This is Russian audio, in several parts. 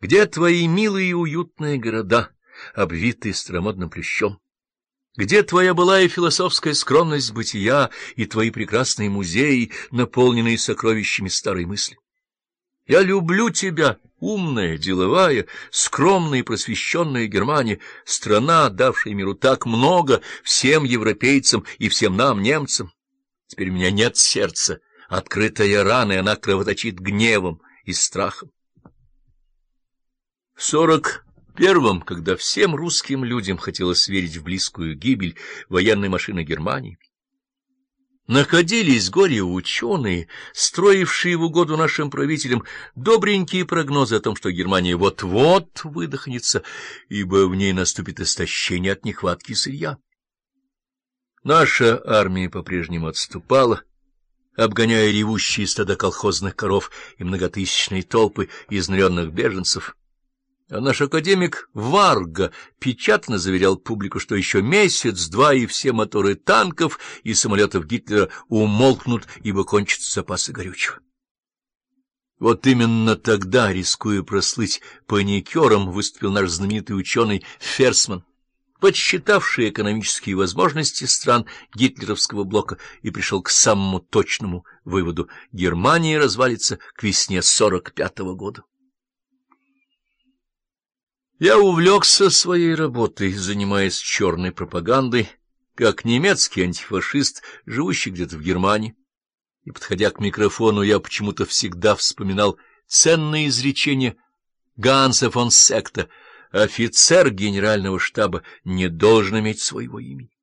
Где твои милые и уютные города, обвитые стромодным плещом? Где твоя былая философская скромность бытия и твои прекрасные музеи, наполненные сокровищами старой мысли? Я люблю тебя, умная, деловая, скромная и просвещенная Германия, страна, давшая миру так много, всем европейцам и всем нам, немцам. Теперь у меня нет сердца, открытая рана, и она кровоточит гневом и страхом. Сорок первом, когда всем русским людям хотелось верить в близкую гибель военной машины Германии, находились горе-ученые, строившие в угоду нашим правителям добренькие прогнозы о том, что Германия вот-вот выдохнется, ибо в ней наступит истощение от нехватки сырья. Наша армия по-прежнему отступала, обгоняя ревущие стада колхозных коров и многотысячные толпы изнуренных беженцев, а наш академик Варга печатно заверял публику, что еще месяц-два и все моторы танков и самолетов Гитлера умолкнут, ибо кончатся запасы горючего. Вот именно тогда, рискуя прослыть паникером, выступил наш знаменитый ученый Ферсман, подсчитавший экономические возможности стран гитлеровского блока и пришел к самому точному выводу — Германия развалится к весне 45-го года. Я увлекся своей работой, занимаясь черной пропагандой, как немецкий антифашист, живущий где-то в Германии. И, подходя к микрофону, я почему-то всегда вспоминал ценное изречение Ганса фон Секта «Офицер генерального штаба не должен иметь своего имени».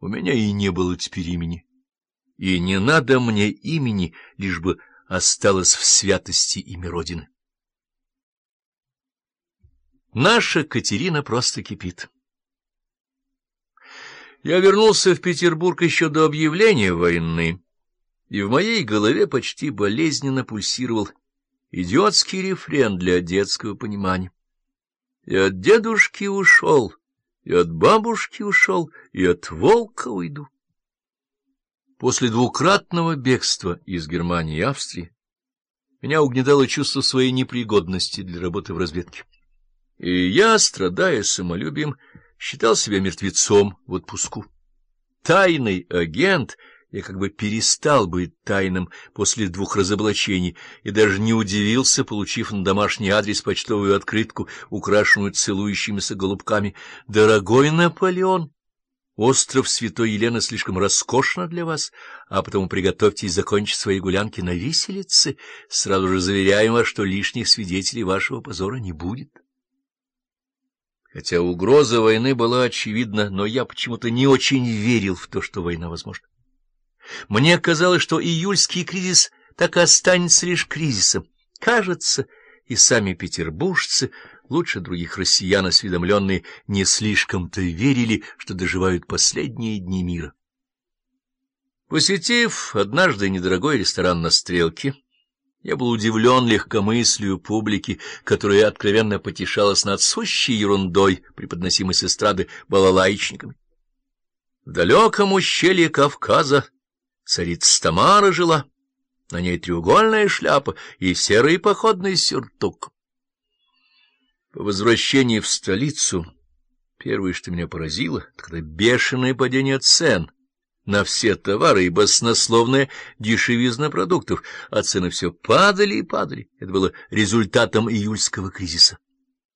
У меня и не было теперь имени. И не надо мне имени, лишь бы осталось в святости имя Родины. Наша Катерина просто кипит. Я вернулся в Петербург еще до объявления войны, и в моей голове почти болезненно пульсировал идиотский рефрен для детского понимания. И от дедушки ушел, и от бабушки ушел, и от волка уйду. После двукратного бегства из Германии и Австрии меня угнетало чувство своей непригодности для работы в разведке. И я, страдая самолюбием, считал себя мертвецом в отпуску. Тайный агент, я как бы перестал быть тайным после двух разоблачений и даже не удивился, получив на домашний адрес почтовую открытку, украшенную целующимися голубками. «Дорогой Наполеон!» Остров Святой Елены слишком роскошно для вас, а потому приготовьтесь закончить свои гулянки на виселице. Сразу же заверяем вас, что лишних свидетелей вашего позора не будет. Хотя угроза войны была очевидна, но я почему-то не очень верил в то, что война возможна. Мне казалось, что июльский кризис так и останется лишь кризисом. Кажется, и сами петербуржцы, лучше других россиян осведомленные, не слишком-то верили, что доживают последние дни мира. Посетив однажды недорогой ресторан на Стрелке, я был удивлен легкомыслию публики, которая откровенно потешалась над сущей ерундой, преподносимой с эстрады балалайчниками. В далеком ущелье Кавказа царица Тамара жила, на ней треугольная шляпа и серый походный сюртук. По возвращении в столицу первое, что меня поразило, — это бешеное падение цен — на все товары и баснословная дешевизна продуктов, а цены все падали и падали. Это было результатом июльского кризиса.